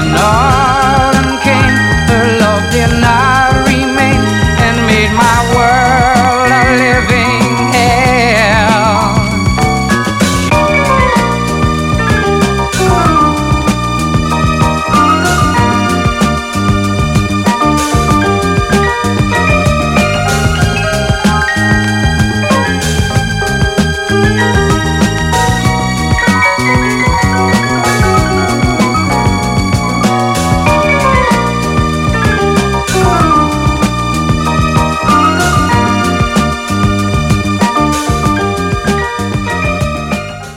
and all.